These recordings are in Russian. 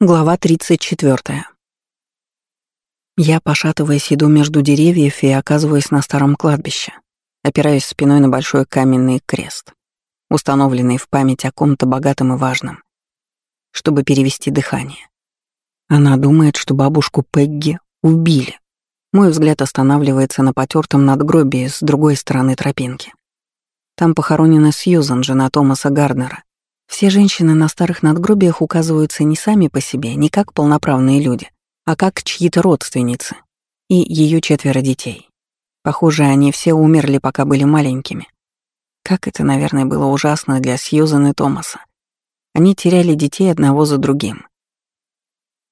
Глава 34. Я, пошатываясь, иду между деревьев и оказываюсь на старом кладбище, опираясь спиной на большой каменный крест, установленный в память о ком-то богатом и важном, чтобы перевести дыхание. Она думает, что бабушку Пегги убили. Мой взгляд останавливается на потертом надгробии с другой стороны тропинки. Там похоронена Сьюзан, жена Томаса Гарднера, все женщины на старых надгробиях указываются не сами по себе, не как полноправные люди, а как чьи-то родственницы и ее четверо детей. Похоже, они все умерли, пока были маленькими. Как это, наверное, было ужасно для Сьюзан и Томаса. Они теряли детей одного за другим.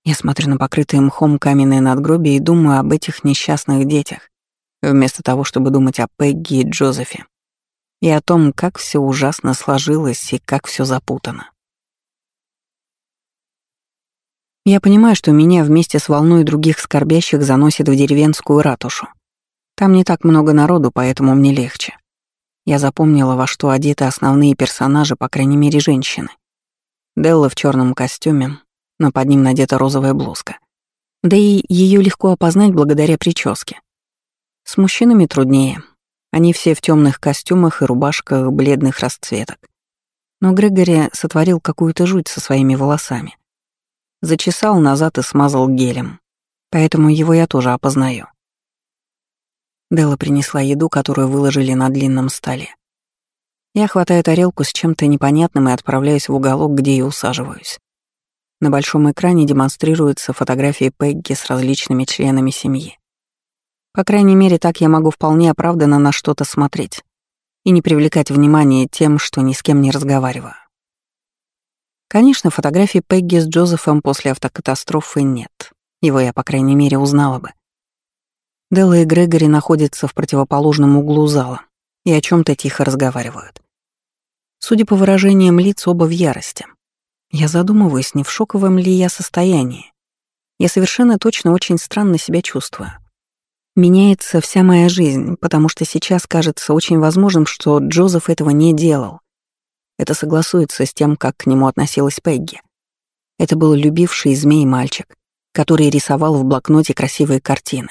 Я смотрю на покрытые мхом каменные надгробия и думаю об этих несчастных детях, вместо того, чтобы думать о Пегги и Джозефе и о том, как все ужасно сложилось и как все запутано. Я понимаю, что меня вместе с волной других скорбящих заносит в деревенскую ратушу. Там не так много народу, поэтому мне легче. Я запомнила, во что одеты основные персонажи, по крайней мере, женщины. Делла в черном костюме, но под ним надета розовая блузка. Да и ее легко опознать благодаря прическе. С мужчинами труднее, они все в темных костюмах и рубашках бледных расцветок. Но Грегори сотворил какую-то жуть со своими волосами. Зачесал назад и смазал гелем. Поэтому его я тоже опознаю. Дела принесла еду, которую выложили на длинном столе. Я хватаю тарелку с чем-то непонятным и отправляюсь в уголок, где и усаживаюсь. На большом экране демонстрируются фотографии Пегги с различными членами семьи. По крайней мере, так я могу вполне оправданно на что-то смотреть и не привлекать внимание тем, что ни с кем не разговариваю. Конечно, фотографий Пегги с Джозефом после автокатастрофы нет. Его я, по крайней мере, узнала бы. Делла и Грегори находятся в противоположном углу зала и о чем то тихо разговаривают. Судя по выражениям лиц, оба в ярости. Я задумываюсь, не в шоковом ли я состоянии. Я совершенно точно очень странно себя чувствую. Меняется вся моя жизнь, потому что сейчас кажется очень возможным, что Джозеф этого не делал. Это согласуется с тем, как к нему относилась Пегги. Это был любивший змей мальчик, который рисовал в блокноте красивые картины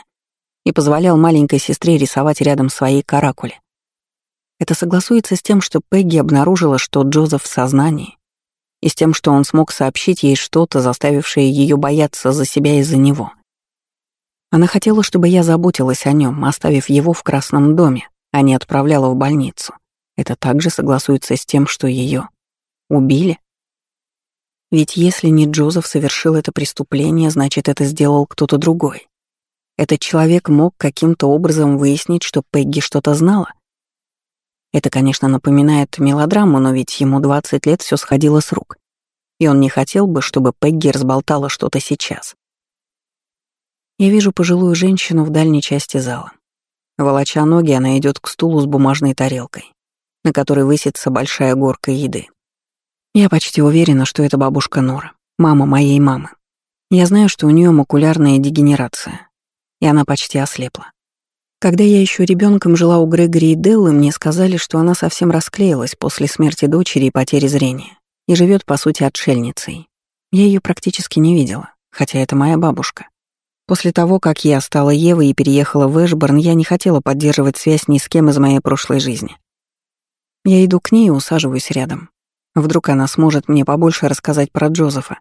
и позволял маленькой сестре рисовать рядом своей каракули. Это согласуется с тем, что Пегги обнаружила, что Джозеф в сознании, и с тем, что он смог сообщить ей что-то, заставившее ее бояться за себя и за него — она хотела, чтобы я заботилась о нем, оставив его в красном доме, а не отправляла в больницу. Это также согласуется с тем, что ее убили. Ведь если не Джозеф совершил это преступление, значит, это сделал кто-то другой. Этот человек мог каким-то образом выяснить, что Пегги что-то знала. Это, конечно, напоминает мелодраму, но ведь ему 20 лет все сходило с рук. И он не хотел бы, чтобы Пегги разболтала что-то сейчас. Я вижу пожилую женщину в дальней части зала. Волоча ноги, она идет к стулу с бумажной тарелкой, на которой высится большая горка еды. Я почти уверена, что это бабушка Нора, мама моей мамы. Я знаю, что у нее макулярная дегенерация, и она почти ослепла. Когда я еще ребенком жила у Грегори и Деллы, мне сказали, что она совсем расклеилась после смерти дочери и потери зрения и живет по сути, отшельницей. Я ее практически не видела, хотя это моя бабушка. После того, как я стала Евой и переехала в Эшборн, я не хотела поддерживать связь ни с кем из моей прошлой жизни. Я иду к ней и усаживаюсь рядом. Вдруг она сможет мне побольше рассказать про Джозефа.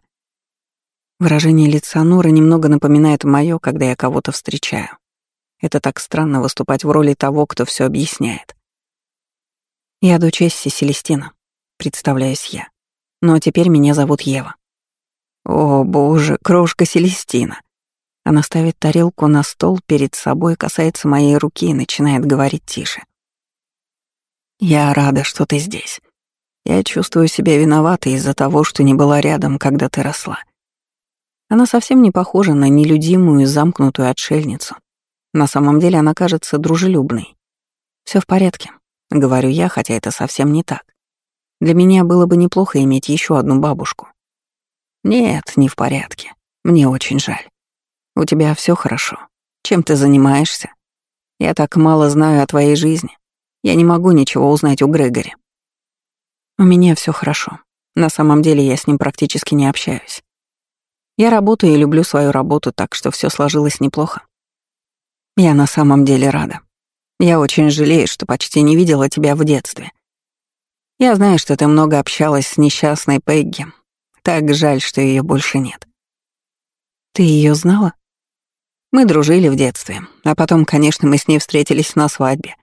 Выражение лица Норы немного напоминает моё, когда я кого-то встречаю. Это так странно выступать в роли того, кто все объясняет. Я дочь Эсси Селестина, представляюсь я. Но теперь меня зовут Ева. О, боже, крошка Селестина. Она ставит тарелку на стол перед собой, касается моей руки и начинает говорить тише. «Я рада, что ты здесь. Я чувствую себя виноватой из-за того, что не была рядом, когда ты росла. Она совсем не похожа на нелюдимую, замкнутую отшельницу. На самом деле она кажется дружелюбной. Все в порядке», — говорю я, хотя это совсем не так. Для меня было бы неплохо иметь еще одну бабушку. Нет, не в порядке. Мне очень жаль. У тебя все хорошо. Чем ты занимаешься? Я так мало знаю о твоей жизни. Я не могу ничего узнать у Грегори. У меня все хорошо. На самом деле я с ним практически не общаюсь. Я работаю и люблю свою работу, так что все сложилось неплохо. Я на самом деле рада. Я очень жалею, что почти не видела тебя в детстве. Я знаю, что ты много общалась с несчастной Пегги. Так жаль, что ее больше нет. Ты ее знала? Мы дружили в детстве, а потом, конечно, мы с ней встретились на свадьбе.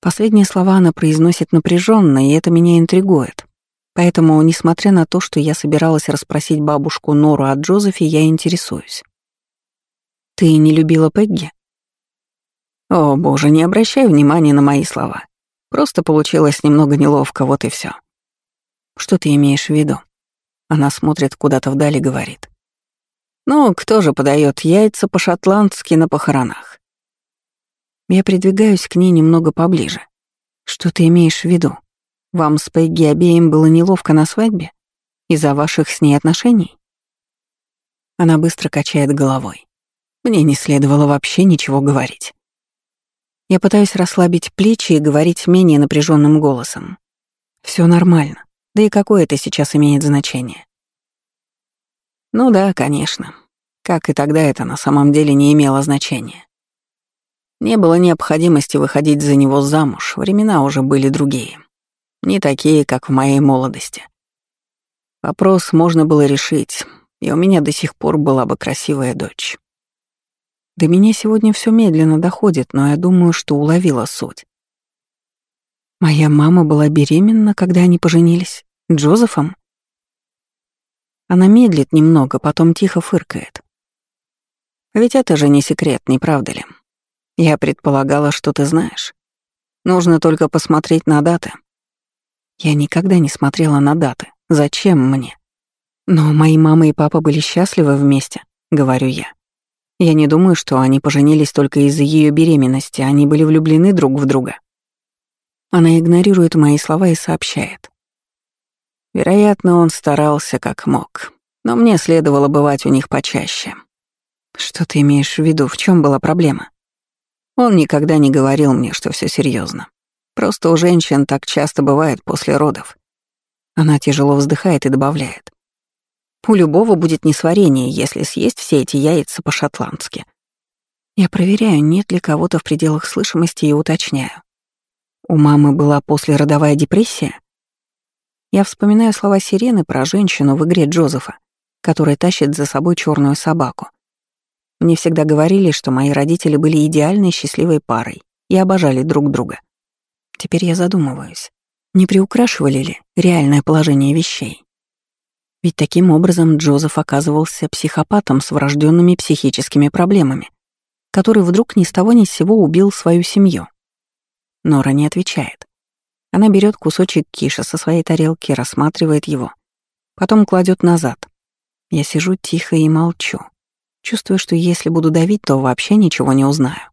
Последние слова она произносит напряженно, и это меня интригует. Поэтому, несмотря на то, что я собиралась расспросить бабушку Нору о Джозефе, я интересуюсь. «Ты не любила Пегги?» «О, боже, не обращай внимания на мои слова. Просто получилось немного неловко, вот и все. «Что ты имеешь в виду?» Она смотрит куда-то вдали и говорит. «Ну, кто же подает яйца по-шотландски на похоронах?» Я придвигаюсь к ней немного поближе. «Что ты имеешь в виду?» Вам с Пегги обеим было неловко на свадьбе? Из-за ваших с ней отношений?» Она быстро качает головой. Мне не следовало вообще ничего говорить. Я пытаюсь расслабить плечи и говорить менее напряженным голосом. Все нормально. Да и какое это сейчас имеет значение? Ну да, конечно. Как и тогда это на самом деле не имело значения. Не было необходимости выходить за него замуж, времена уже были другие. Не такие, как в моей молодости. Вопрос можно было решить, и у меня до сих пор была бы красивая дочь. До меня сегодня все медленно доходит, но я думаю, что уловила суть. Моя мама была беременна, когда они поженились. Джозефом? Она медлит немного, потом тихо фыркает. Ведь это же не секрет, не правда ли? Я предполагала, что ты знаешь. Нужно только посмотреть на даты. Я никогда не смотрела на даты. Зачем мне? Но мои мама и папа были счастливы вместе, говорю я. Я не думаю, что они поженились только из-за ее беременности, они были влюблены друг в друга. Она игнорирует мои слова и сообщает. Вероятно, он старался как мог, но мне следовало бывать у них почаще. Что ты имеешь в виду, в чем была проблема? Он никогда не говорил мне, что все серьезно. Просто у женщин так часто бывает после родов. Она тяжело вздыхает и добавляет. У любого будет несварение, если съесть все эти яйца по-шотландски. Я проверяю, нет ли кого-то в пределах слышимости и уточняю. У мамы была послеродовая депрессия? Я вспоминаю слова сирены про женщину в игре Джозефа, которая тащит за собой черную собаку. Мне всегда говорили, что мои родители были идеальной счастливой парой и обожали друг друга. Теперь я задумываюсь, не приукрашивали ли реальное положение вещей? Ведь таким образом Джозеф оказывался психопатом с врожденными психическими проблемами, который вдруг ни с того ни с сего убил свою семью. Нора не отвечает. Она берет кусочек киша со своей тарелки, рассматривает его, потом кладет назад. Я сижу тихо и молчу, чувствую, что если буду давить, то вообще ничего не узнаю.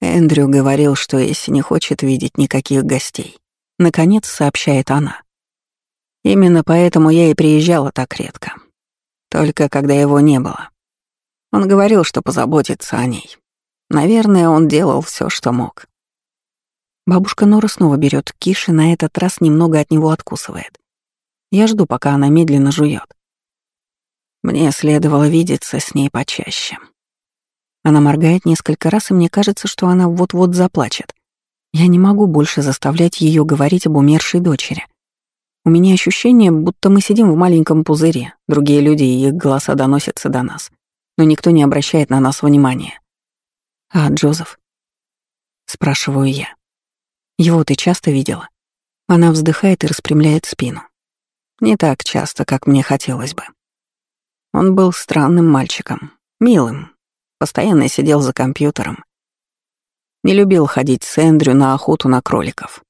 Эндрю говорил, что если не хочет видеть никаких гостей, наконец сообщает она. Именно поэтому я и приезжала так редко. Только когда его не было. Он говорил, что позаботится о ней. Наверное, он делал все, что мог. Бабушка Нора снова берет киш и на этот раз немного от него откусывает. Я жду, пока она медленно жует. Мне следовало видеться с ней почаще. Она моргает несколько раз, и мне кажется, что она вот-вот заплачет. Я не могу больше заставлять ее говорить об умершей дочери. У меня ощущение, будто мы сидим в маленьком пузыре, другие люди и их голоса доносятся до нас, но никто не обращает на нас внимания. «А Джозеф?» — спрашиваю я. «Его ты часто видела?» Она вздыхает и распрямляет спину. Не так часто, как мне хотелось бы. Он был странным мальчиком, милым, Постоянно сидел за компьютером. Не любил ходить с Эндрю на охоту на кроликов.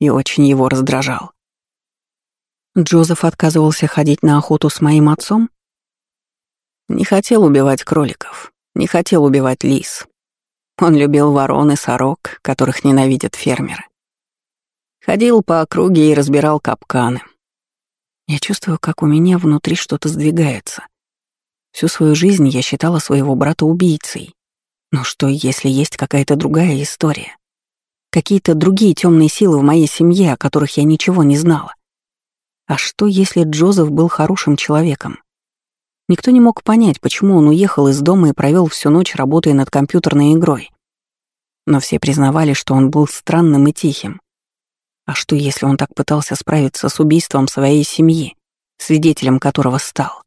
И очень его раздражал. Джозеф отказывался ходить на охоту с моим отцом? Не хотел убивать кроликов, не хотел убивать лис. Он любил ворон и сорок, которых ненавидят фермеры. Ходил по округе и разбирал капканы. Я чувствую, как у меня внутри что-то сдвигается — Всю свою жизнь я считала своего брата убийцей. Но что, если есть какая-то другая история? Какие-то другие темные силы в моей семье, о которых я ничего не знала? А что, если Джозеф был хорошим человеком? Никто не мог понять, почему он уехал из дома и провел всю ночь, работая над компьютерной игрой. Но все признавали, что он был странным и тихим. А что, если он так пытался справиться с убийством своей семьи, свидетелем которого стал?